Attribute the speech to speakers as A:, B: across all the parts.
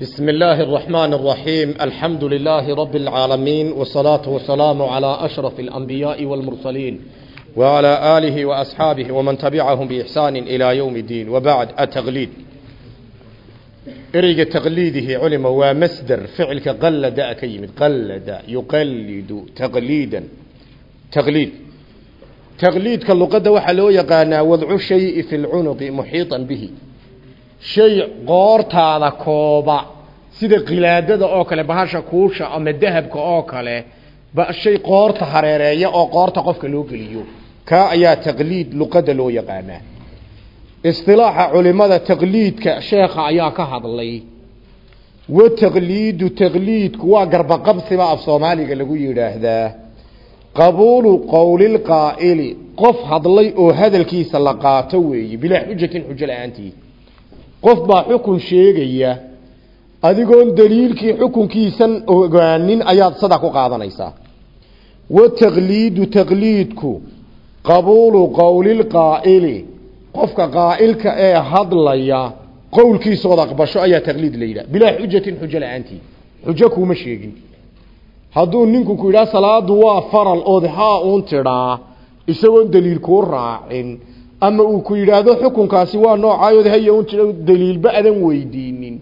A: بسم الله الرحمن الرحيم الحمد لله رب العالمين والصلاة والسلام على أشرف الأنبياء والمرسلين وعلى آله وأصحابه ومن تبعهم بإحسان إلى يوم الدين وبعد التغليد إريق تقليده علم ومصدر فعلك قلد أكيمد قلد يقلد تقليدا تقليد تقليد كاللقد وحلو يقانا وضع الشيء في العنق محيطا به shay qoortaada kooba sida qilaadada oo kale bahasha kuusha ama dahabka oo kale shay qoorta hareereeya oo qoorta qofka loo geliyo. Kaa ayaa taqliid luqada loo yaqaanaa. Istilaaxa culimada taqliidka sheekha ayaa ka hadlay. Wa taqliidu taqliidku waa garbaqabsiba af soomaaliga lagu yidhaahdaa. Qabuulu qowlilqaa'ili qof hadlay oo hadalkiisa la qaato weeye bilaa xujatin xujo la'aantii qof baa xukun sheegaya adigoon daliilkii xukunkiisan ogaanin ayaad sada ku qaadanaysaa. Wataqliidu taqliidku qabuulu qowlilqaa'ili qofka qaa'ilka ee hadlaya qowlkiisood aqbasho ayaa taqliid la yidhaha. Bilaa xujatin xujo la'aantii xujo kuuma sheegin. Hadduu ninku ku yidhaha salaadu waa faral ood haa uun tidhaa isagoon daliil kuu raacin ama uu ku yidhaahdo xukunkaasi waa noocaayod haya un jiro daliilba adan weydiinin.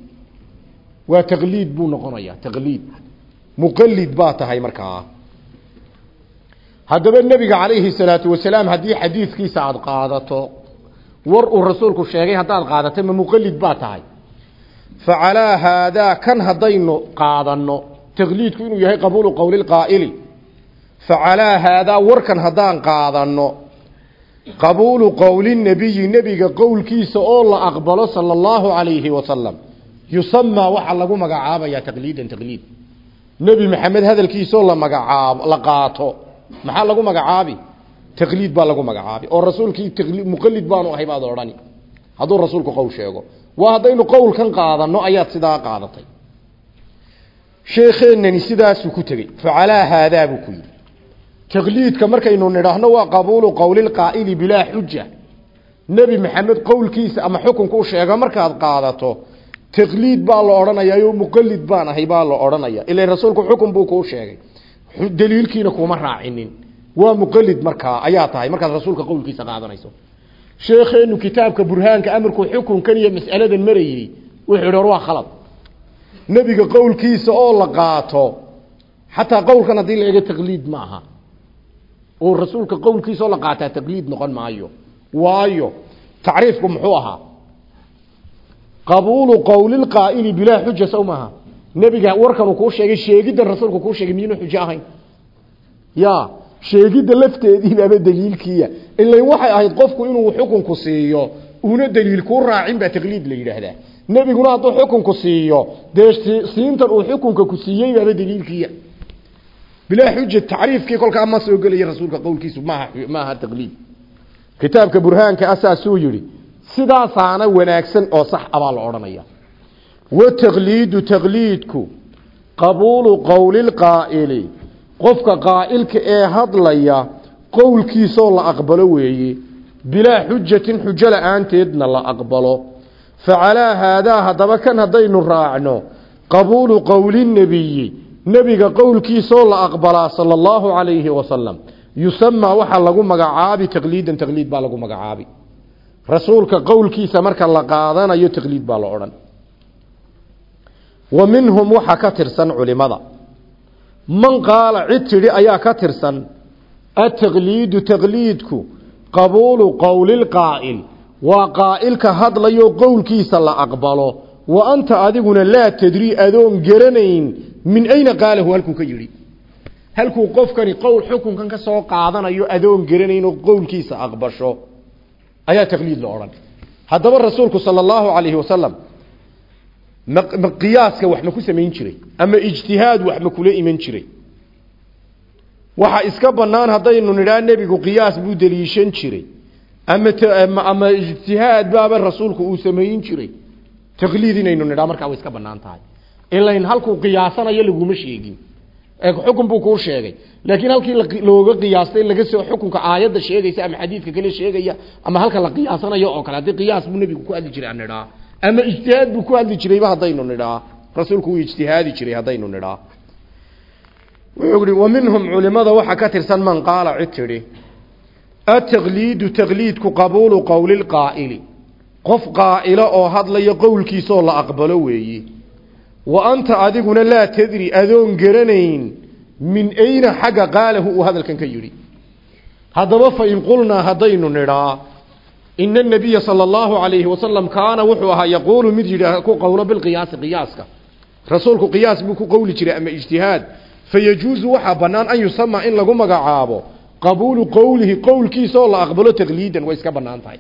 A: Waa taqliid buu noqonayaa taqliid. Muqallid baa tahay markaa. Haddaba nebiga calayhi salaatu wasalaam haddii xadiidkiisa aada qaadato war uu rasuulku sheegay haddaad qaadato ma muqallid baa tahay. Fa calaa haadaa kan haddaynu qaadanno taqliidku inuu yahay qabuulu qowli lqaa'ili fa calaa haadaa warkan haddaan qaadanno qabuulu qowli nebiyi nebiga qowlkiisa oo la aqbalo sala allahu calayhi wasalam yusamaa waxaa lagu magacaabayaa taqliidan taqliid. Nebi maxamed hadalkiisaoo la magacaabo la qaato. Maxaa lagu magacaabi? Taqliid baa lagu magacaabi. Oo rasuulkii muqallid baanu ahay baad odhani. Hadduu rasuulku qowl sheego. Waa haddaynu qowlkan qaadanno ayaad sidaa qaadatay. Sheekeennani sidaasuu ku tegey. Fa calaa haadaa buu ku yidhi taqliidka markaynu nidhaahno waa qabuulu qowlilqaa'ili bilaa xuja nebi maxamed qowlkiisa ama xukunka u sheega markaad qaadato taqliid baa la odhanayaa muqallid baan ahay baa la odhanaya. Ila rasuulku xukun buu kuu sheegay. Daliilkiina kuma raacinin. Waa muqallid markaa ayaa tahay. Markaad rasuulka qowlkiisa qaadanayso. Sheekheenu kitaabka burhaanka amarkuu xukunkan iyo mas'aladan marayey wuxuu war waa khalad. Nebiga qowlkiisa oo la qaato xataa qowlkan haddii la eego taqliid ma aha oo rasuulka qowlkiisaoo la qaataa taqliid noqon maayo. Waayo tacriifku muxuu ahaa? Qabuulu qowlilqaa'ili bilaa xuja sow maaha nebiga warkanuu kuu sheegay sheegiddan rasuulku kuu sheegay miyuuna xujo ahayn? Ya sheegidda lafteediibaaba daliilkiiya. Ilain waxay ahayd qofku inuu xukunku siiyo uuna daliil kuu raacin baa taqliid la yidhaahdaa. Nebiguna hadduu xukunku siiyo dee uu xukunka ku siiyey baaba daliilkiiya bilaa xuja tacriifkii kolkaa ma soo gelaya rasuulka qowlkiisu maaha maaha taqliid. Kitaabka burhaanka asaasuu yidhi sidaasaana wanaagsan oo sax abaa la odhanaya wa taqliidu taqliidku qabuulu qowlilqaa'ili qofka qaa'ilka ee hadlaya qowlkiisoo la aqbalo weeye bilaa xujatin xujo la'aanteedna la aqbalo. Fa calaa haadaa haddaba kan haddaynu raacno qabuulu qowlinebiyi nebiga qowlkiisaoo la aqbalaa sala allahu calayhi wasalam yusamaa waxaa lagu magacaabi taqliidan taqliid baa lagu magacaabi. Rasuulka qowlkiisa marka la qaadanayo taqliid baa la odhan. Wa minhum waxaa ka tirsan culimada. Man qaala cid tidhi ayaa ka tirsan ataqliidu taqliidku qabuulu qowlilqaa'il waa qaa'ilka hadlayo qowlkiisa la aqbalo wa anta adiguna laa tadri adoon garanayn min ayna? qaalahu halkuu ka yidhi. Halkuu qofkani qowl xukunkan ka soo qaadanayo adoon garanaynoo qowlkiisa aqbasho. Ayaa taqliid la odhan. Haddaba rasuulku sala allahu calayhi wasalam ma qiyaaska wax ma ku samayn jiray ama ijtihaad wax ma kula iman jiray. Waxa iska bannaan haddaynu nidhaa nebigu qiyaas buu deliishan jiray. Ama ama ijtihaad baaba rasuulku uu samayn jiray taqliid inaynu nidhaa markaa way iska bannaan tahay. Ilain halkuu qiyaasanayo laguma sheegin. Xukun buu kuu sheegay. Laakiin halkii looga qiyaastay laga soo xukunka aayadda sheegaysa ama xadiidka kale sheegaya ama halka la qiyaasanayo oo kale haddii qiyaas buu nebigu ku hadli jiray aan nidhaa ama ijtihaad buu ku hadli jirayba haddaynu nidhaa rasuulku wuu ijtihaadi jiray haddaynu nidhaa wuxuu ihi wa minhum waxaa ka tirsan man qaala cid tidhi. Ataqliidu taqliidku qabuulu qowli lqaa'ili qof qaa'ilo oo hadlaya qowlkiisaoo la aqbalo weeye wa anta adiguna laa tadri adoon garanayn min ayna xagga qaalahu uu hadalkan ka yidhi. Haddaba fa in qulnaa haddaynu nidhaa ina anabiya sala allahu calayhi wasalam kaana wuxuu ahaa yaquulu mid yidhi ku qowlo bilqiyaasi qiyaaska. Rasuulku qiyaas buu ku qowli jiray ama ijtihaad. Fayajuusu waxaa bannaan an yusama in lagu magacaabo qabuulu qowlihi qowlkiisaoo la aqbalo taqliidan way iska bannaan tahay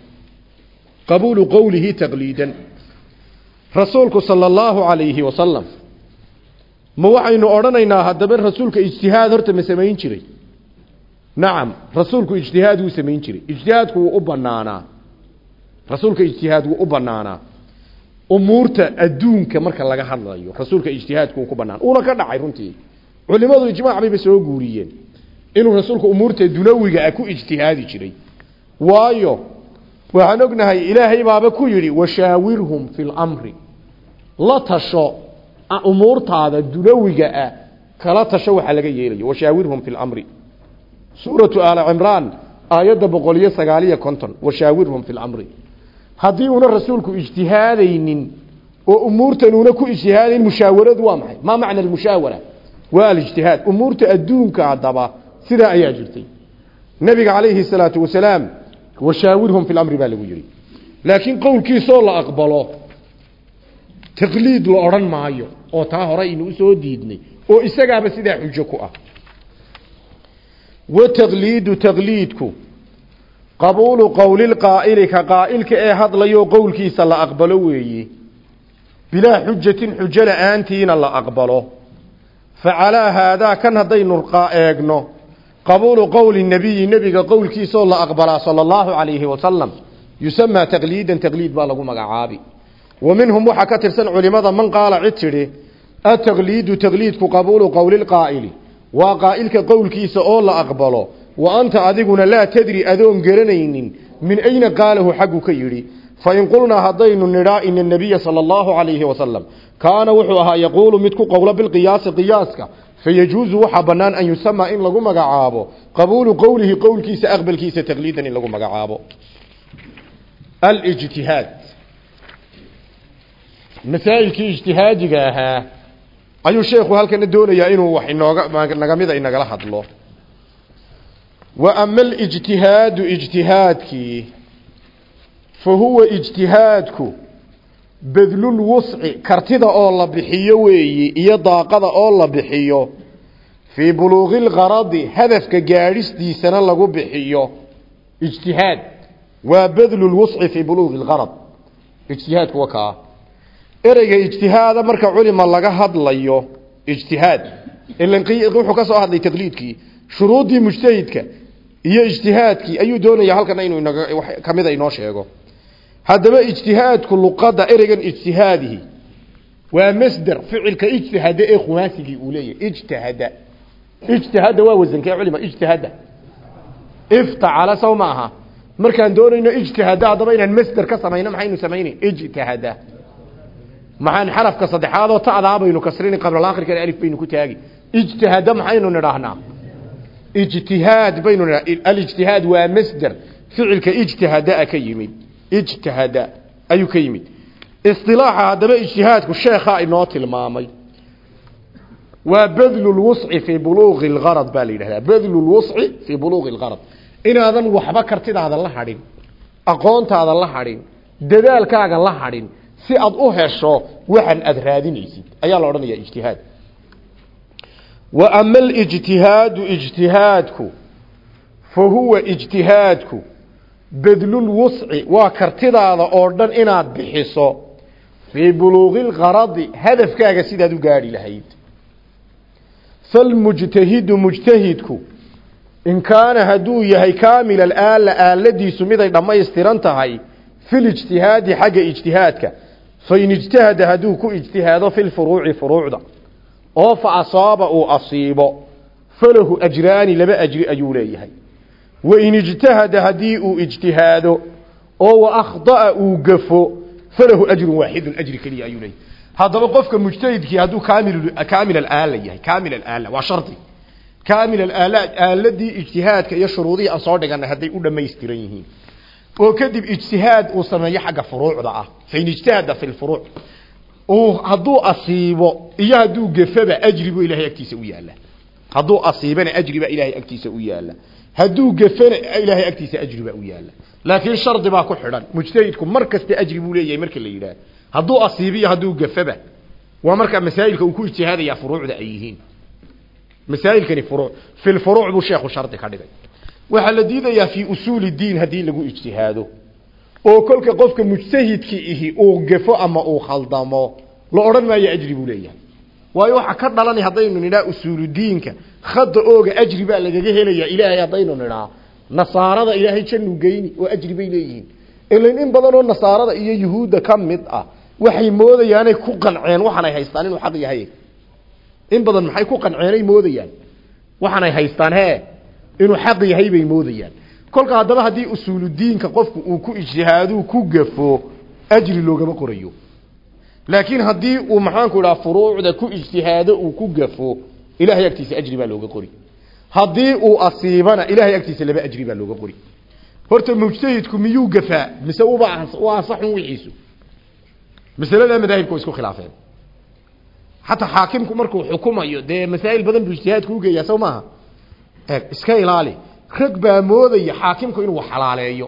A: qabuulu qowlihi taqliidan rasuulku sala allahu calayhi wasalam ma waxaynu odhanaynaa haddaba rasuulka ijtihaad horta ma samayn jiray nacam rasuulku ijtihaad wuu samayn jiray ijtihaadku wuu u banaanaa rasuulka ijtihaad wuu u banaanaa umuurta adduunka marka laga hadlayo rasuulka ijtihaadku wuu ku banaan uuna ka dhacay runtii culimadu ijmaac bayba soo guuriyeen inuu rasuulku umuurta dunawiga ah ku ijtihaadi jiray waayo waxaan ognahay ilaahay baaba ku yidhi washaawirhum fi lamri la tasho umuurtaada dunawiga ah kala tasho waxaa laga yeelayo washaawirhum fi lamri suuratu aala cimraan aayadda boqol iyo sagaaliyo konton washaawirhum fi lamri haddii una rasuulku ijtihaadaynin oo umuurtan una ku ijtihaadayn mushaawaradu waa maxay? Maa macna almushaawara? Waa alijtihaad. Umuurta adduunka haddaba sidaa ayaa jirtay. Nabiga calayhi salaatu wasalaam washaawirhum fi lamri baa lagu yihi laakiin qowlkiisoo la aqbalo taqliid la odhan maayo oo taa hore aynu u soo diidnay oo isagaaba sidaa xujo ku ah wataqliidu taqliidku qabuulu qowli lqaa'ili ka qaa'ilka ee hadlayo qowlkiisa la aqbalo weeye bilaa xujatin xujo la'aantiina la aqbalo fa calaa haadaa kan haddaynu eegno qabuulu qowli nebiyi nebiga qowlkiisaoo la aqbalaa sala allahu calayhi wasalam yusamaa taqliidan taqliid baa lagu magacaabi wa minhum waxaa ka tirsan culimada man qaala cid tidhi ataqliidu taqliidku qabuulu qowli lqaa'ili waa qaa'ilka qowlkiisa oo la aqbalo wa anta adiguna laa tadri adoon garanaynin min ayna qaalahu xaggu ka yidhi fain qulnaa haddaynu nidhaa ina nabiya sala allahu calayhi wasalam kaana wuxuu ahaa yaquulu mid ku qowlo bilqiyaasi qiyaaska fayajuusu waxaa bannaan an yusamaa in lagu magacaabo qabuulu qowlihi qowlkiisa aqbalkiisa taqliidan in lagu magacaabo alijtihaad masaa'ilkii ijtihaadiga ahaa ayuu sheekhu halkana doonayaa inuu wax inooga nagamida inagala hadlo wa ama alijtihaadu ijtihaadkii fa huwa ijtihaadku badlulwusci kartida oo la bixiyo weeyi iyo daaqada oo la bixiyo fii buluuqi lgaradi hadafka gaadhistiisana lagu bixiyo ijtihaad. Waa badlulwusci fii buluuqi lgarad ijtihaadku waa kaa. Ereyga ijtihaada marka culima laga hadlayo ijtihaad. Wuxuu ka soo hadlay taqliidkii shuruuddii mujtahidka iyo ijtihaadkii ayuu doonaya halkana inuu kamida inoo sheego haddaba ijtihaadku luqadda ereygan ijtihaadihi waa masder ficilka ijtihada ee khumaasigii uu leeyahay. Ijtihada ijtihada waa wasankee culima ijtihada iftacala saw ma markaan doonayno ijtihada haddaba inaan masder ka samayno maxaynu samaynayn ijtihada maxaan xarafka saddexaadoo ta'daa baynu kasrini qabla aakhirka alif baynu ku taagi. Ijtihada maxaynu nidhaahnaa ijtihaad baynu nidhaa alijtihaad waa masder. Ficilka ijtihada ka yimid ijtihada ayuu ka yimid. Isilaaxa haddaba ijtihaadku sheekhaa inoo tilmaamay. Waa badlu lwusci fii buluuqi lgarad baa la yidhahdaa. Badlu lwusci fii buluuqi lgarad inaadan waxba kartidaada la hadhin aqoontaada la hadhin dadaalkaaga la hadhin si aad u hesho waxan aad raadinaysid. Ayaa la odhanaya ijtihaad. Wa ama alijtihaadu ijtihaadku fa huwa ijtihaadku badlulwusci waa kartidaada oo dhan inaad bixiso fii buluuqi lgaradi hadafkaaga sidaad u gaadhi lahayd. Falmujtahidu mujtahidku in kaana hadduu yahay kaamil alaala aaladiisu miday dhammaystiran tahay filijtihaadi xagga ijtihaadka. Fain ijtahada hadduu ku ijtihaado fi lfuruuci furuucda. Oo fa asaaba uu asiibo falahu ajraani laba ajri ayuu leeyahay wain ijtahada haddii uu ijtihaado oo wa akhda'a uu gafo falahu ajrun waaxidun ajri keliya ayuu leeyahay. Haddaba qofka mujtahidkii hadduu kaamil kaamil alaala yahay kaamil alaala waa shardi. Kaamil alaala aaladii ijtihaadka iyo shuruudihii aan soo dhiganay hadday u dhammaystiran yihiin. Oo kadib ijtihaad uu sameeyo xagga furuucda ah fain ijtahada fi lfuruuc uu hadduu asiibo iyo hadduu gefaba ajri buu ilahay agtiisa u yaalla hadduu asiibana ajri baa ilaahay agtiisa u yaalla. Hadduu gefana ilaahay agtiisa ajri baa u yaalla. Laakiin shardi baa ku xidhan. Mujtahidku mar ajri buu leeyahay marka la yidhaah hadduu asiibiyo hadduu gefaba waa marka masaa'ilka uu ku ijtihaadaya furuucda ay yihiin. Masaa'ilkani furuuc fi lfuruuc buu sheekhu shardi ka dhigay. Waxaa la diidayaa fii usuuli diin haddii lagu ijtihaado. Oo kolka qofka mujtahidki ihi uu gefo ama uu khaldamo la odhan maayo ajri buu leeyahay waayo waxaa ka dhalanay haddaynu nidhaa usuuludiinka khada ooga ajri baa lagaga helayaa ilaahay haddaynu nidhaa. Nasaarada ilaahay jannu geyni oo ajri bay leeyihiin. Ilan in badan oo nasaarada iyo yuhuudda ka mid ah waxay moodayaanay ku qanceen waxaanay haystaan inuu xaq yahay. In badan maxay ku qanceenay moodayaan? Waxaanay haystaan hee inuu xaq yahay bay moodayaan. Kolka haddaba haddii usuuludiinka qofku uu ku ijtihaaduu ku gafo ajri loogama qorayo laakiin haddii uu maxaanku idhaha furuucda ku ijtihaado uu ku gafo ilahay agtiisa ajri baa looga qori. Haddii uu asiibana ilahay agtiisa laba ajri baa looga qori. Horta mujtahidku miyuu gafaa? Mise uba u ansaxun wixiisu. Masaladaa madaahibka isku khilaafeen. Xataa xaakimku markuu xukumayo dee masaa'il badan buu ijtihaadku ugeeyaa sow maaha? Eeg iska ilaali. Rag baa moodaya xaakimku inuu xalaaleeyo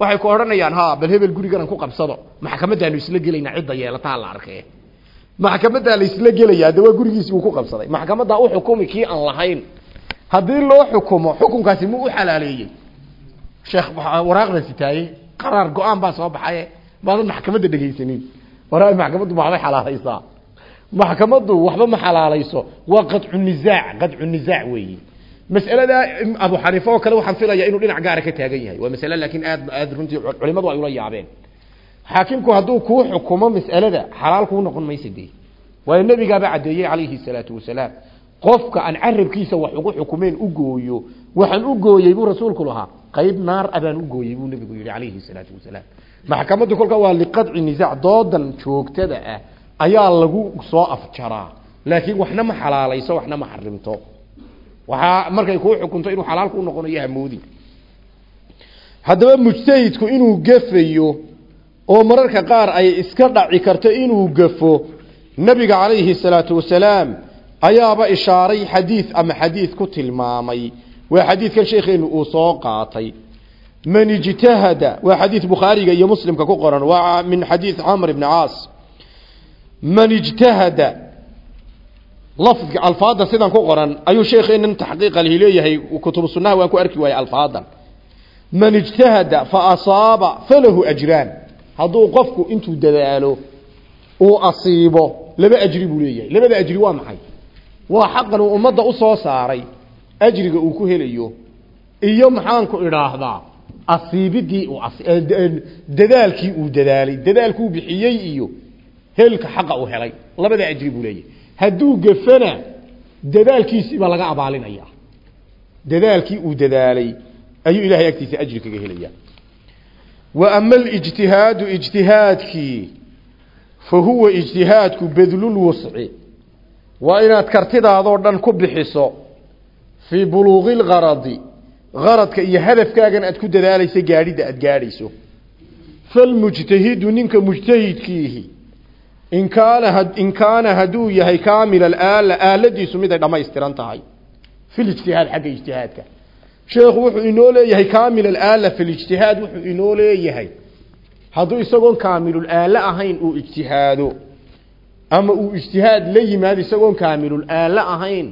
A: waxay ku odhanayaan ha bal hebel gurigan aan ku qabsado. Maxkamadaanu isla gelaynaa cidda yeelataa la arkee. Maxkamadaa la isla gelayaa de waa uu ku qabsaday. Maxkamadaa u xukumi aan lahayn. Haddii loo xukumo xukunkaasi mu u xalaaleeyey? Sheekh waraaqdan sitaaye qaraar go'aan baa soo baxaye maadan maxkamadda dhegaysanin. Waraa maxkamaddu waxbay xalaalaysaa. Maxkamaddu waxba ma xalaalayso. Waa qadcu nizaac qadcu nizaac weeyi mas'alada abu xaniifa kale waxaan filayaa inuu dhinac gaara ka taagan yahay. Waa masale laakiin aad aad runtii culimadu ay ula yaabeen. Xaakimku hadduu kuu xukumo mas'alada xalaal kuu noqon maysa dee. Waayo nebigaaba caddeeyey calayhi salaatu wasalaam qofka aan carabkiisa wax ugu xukumeen u gooyo waxaan u gooyey buu rasuulku lahaa qayb naar abaan u gooyey buu nebigu yidhi calayhi salaatu wasalaam. Maxkamaddu kolka waa liqadci nisaac doodan joogtada ah ayaa lagu soo afjaraa. Laakiin waxna ma xalaalayso waxna ma xarimto waxaa markay kuu xukunto inuu xalaal kuu noqonayo hamoodi haddaba mujtahidku inuu gafayo oo mararka qaar ay iska dhaci karto inuu gafo nebiga calayhi salaatu wasalaam ayaaba ishaaray xadiid ama xadiid ku tilmaamay. Waa xadiidkan sheekheenu uu soo qaatay. Man ijtahada waa xadiid bukhaariga iyo muslimka ku qoran waa min xadiid camr ibni caas. Man ijtahada lafdka alfaada sidan ku qoran ayuu sheekeenan taxqiiqa lihi leeyahay kutubu sunnaha waan ku arki waayey alfaadan. Man ijtahada fa asaaba falahu ajraan. Hadduu qofku intuu dadaalo uu asiibo laba ajri buu leeyahay. Labada ajri waa maxay? Waa xaqan uu u soo saaray ajriga uu ku helayo iyo maxaanku idhaahdaa asiibidii dadaalkii uu dadaalay dadaalkuu bixiyey iyo helka xaqa uu helay. Labada ajri buu leeyahay hadduu gafana dadaalkiisii baa laga abaalinaya. Dadaalkii uu dadaalay ayuu ilahay agtiisa ajri kaga helaya wa ama alijtihaadu ijtihaadkii fa huwa ijtihaadku bedlulwusci waa inaad kartidaadoo dhan ku bixiso fii buluuqi lgaradi garadka iyo hadafkaagan aad ku dadaalaysa gaadhidda aad gaadhayso. Falmujtahidu ninka mujtahidkiihi in kaana in kaana hadduu yahay kaamil alaala aaladiisu mid ay dhammaystiran tahay. Fi lijtihaad xagga ijtihaadka. Sheekhu wuxuu inoo leeyahay kaamil alaala fi lijtihaad wuxuu inoo leeyahay. Hadduu isagoon kaamilulaala ahayn uu ijtihaado ama uu ijtihaad la yimaado isagoon kaamilulaala ahayn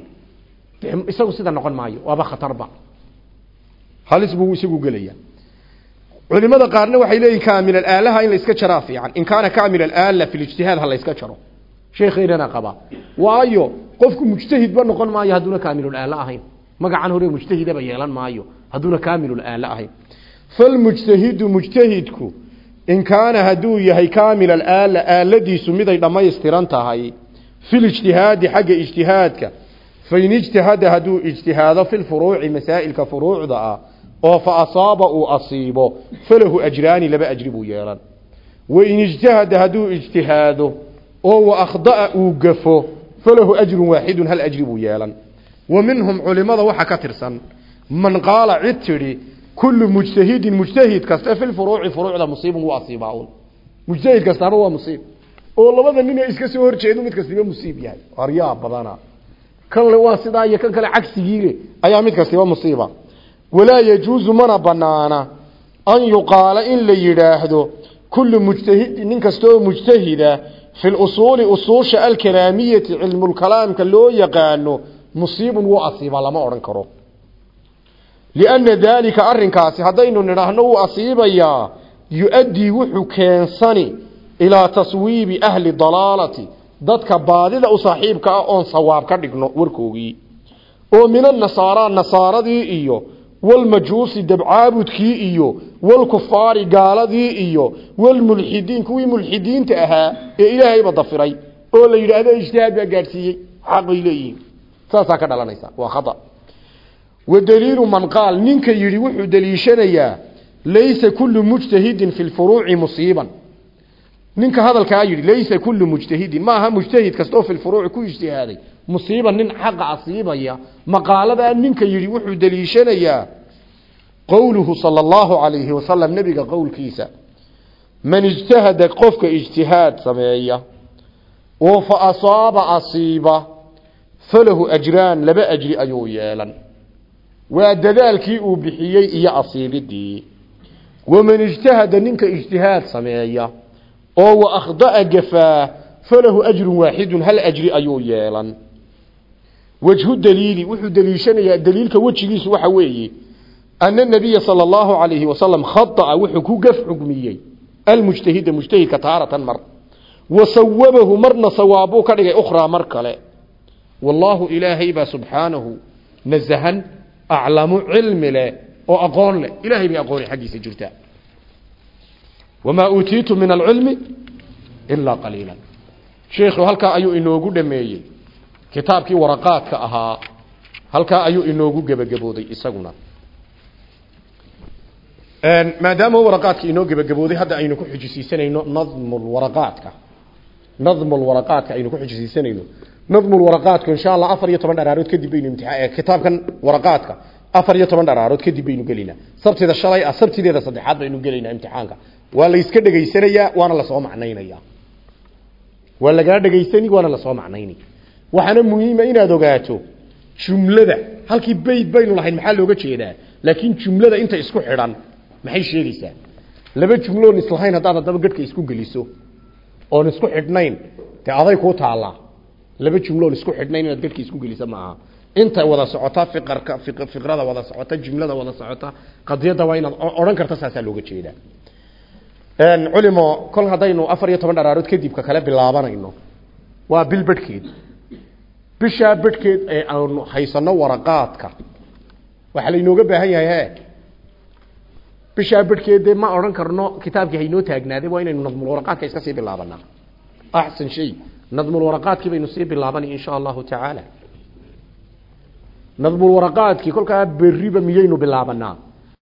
A: isagu sida noqon maayo waaba khatarba halis buu isagu gelaya culimada qaarna waxay leeyihiin kaamil alaalaha in la jaraa fiican. In kaana kaamil alaala fi lijtihaad ha la jaro. Sheekheynana qaba. Waayo qofku mujtahidba noqon maayo hadduuna kaamilulaala ahayn. Magacan hore mujtahidaba yeelan maayo. Hadduuna kaamilulaala ahayn. Falmujtahidu mujtahidku in kaana hadduu yahay kaamil alaala aaladiisu miday dhammaystiran tahay fi lijtihaadi xagga ijtihaadka. Fain ijtahada hadduu ijtihaado fi lfuruuci masaa'ilka furuucda ah oo fa asaaba uu asiibo falahu ajraani laba ajri buu yeelan. Wain ijtahada hadduu ijtihaado oo wa akhda'a uu gafo falahu ajrun waaxidun hal ajri yeelan. Wa minhum culimada waxa ka tirsan man qaala cid tidhi kullu mujtahidin mujtahid kasta fi lfuruuci furuucda musiibun waa asiibaaun. Mujtahid kastaaba waa musiib. Oo labada nin ee iska soo horjeedo mid kastiba musiib yahay. Aryaa badana. Kan waa sidaa iyo kan kale cagsigiile ayaa mid kastiba musiiba walaa yajuusu mana banaana an yuqaala in la yidhaahdo kullu mujtahidin nin kasta oo mujtahida fi lusuuli usuusha alkalaamiyati cilmulkalaamka loo yaqaano musiibun wuu asiibaa lama odhan karo. Lianna daalika arrinkaasi haddaynu nidhaahno wuu asiibayaa yu-addii wuxuu keensani ilaa taswiibi ahli dalaalati dadka baadida u saaxiibka ah oon sawaab ka dhigno warkoogii. Oo min anasaaraa nasaaradii iyo walmajuusi dabcaabudkii iyo walkufaari gaaladii iyo walmulxidiin kuwii mulxidiinta ahaa ee ilaahayba dafiray oo la yidhaahdo ijtihaad baa gaadhsiiyey xaq bay leeyihiin saasaa ka dhalanaysa waa khata wa daliilu man qaal ninka yidhi wuxuu daliishanayaa laysa kullu mujtahidin fi lfuruuci musiiban ninka hadalkaa yidhi laysa kullu mujtahidin maaha mujtahid kastoo fi lfuruuci ku ijtihaaday musiiba nin xaqa asiibaya maqaaladaa ninka yidhi qowluhu sala allahu calayhi wasalam nebiga qowlkiisa man ijtahada qofka ijtihaad sameeya oo fa asaaba asiiba falahu ajraan laba ajri ayuu yeelan. Waa dadaalkii uu bixiyey iyo asiibidii waman ijtahada ninka ijtihaad sameeya oo wa akhda'a gafaa falahu ajrun waaxidun hal ajri ayuu yeelan. Wajhu daliili wuxuu daliishanayaa daliilka wejigiisu waxa weeye sala allahu calayhi wasalam khada'a wuxuu ku gaf xugmiyey almujtahida mujtahidka taaratan mar wa sawabahu marna sawaabuu ka dhigay ukhraa mar kale wallaahu ilaahay baa subxaanahu nasahan aclamu cilmi leh oo aqoon leh ilaahay bay aqooni xaggiisa jirtaa wamaa uutiitu min alcilmi ilaa qaliila sheikhu halkaa ayuu inoogu dhameeyey kitaabkii waraqaadka ahaa halkaa ayuu inoogu gebagabooday isaguna maadaama waraqaadka inoo gebagabooday hadda aynu ku xujisiisanayno nadmulwaraqaadka nadmulwaraqaadka aynu ku xujisiisanayno. Nadmulwaraqaadku insha allah afar iyo toban dharaarood kadib baynu imtixaan kitaabkan waraqaadka afar iyo toban dharaarood kadib baynu sabtida shalay ah sabtideeda saddexaad baynu gelaynaa imtixaanka. Waa la iska dhegaysanayaa waana la soo macnaynaya. Waa lagaa dhegaysani waana la soo macnayni. Waxaana muhiima inaad ogaato jumlada halkii bayd baynu lahayn maxaa looga jeedaa? Laakiin jumlada inta isku xidhan maxay sheegaysaa laba jumloon islahayn haddaad haddaba gadhka isku geliso oon isku xidhnayn dee aday kuu taallaa. Laba jumloon isku xidhnayn inaad gadhka isku gelisa maaha inta wada socota fiqarka fiqrada wada socota jumlada wada socota qadiyadda waa inaad odhan karta saasaa looga jeedaa. Culimo kol haddaynu afar iyo toban dharaarood kadibka bilaabanayno waa bil bedhkeed bishaa ee aanu haysano waraqaadka waxaa laynooga baahan yahay bishaa bedhkeed dee ma odhan karno kitaabkii haynoo taagnaaday waa inaynu nadmulwaraqaadka iska sii bilaabanaa axsan shay nadmulwaraqaadkii baynu sii bilaabanay insha allahu tacaala. Nadmulwaraqaadkii kolkaa beriba miyaynu bilaabanaa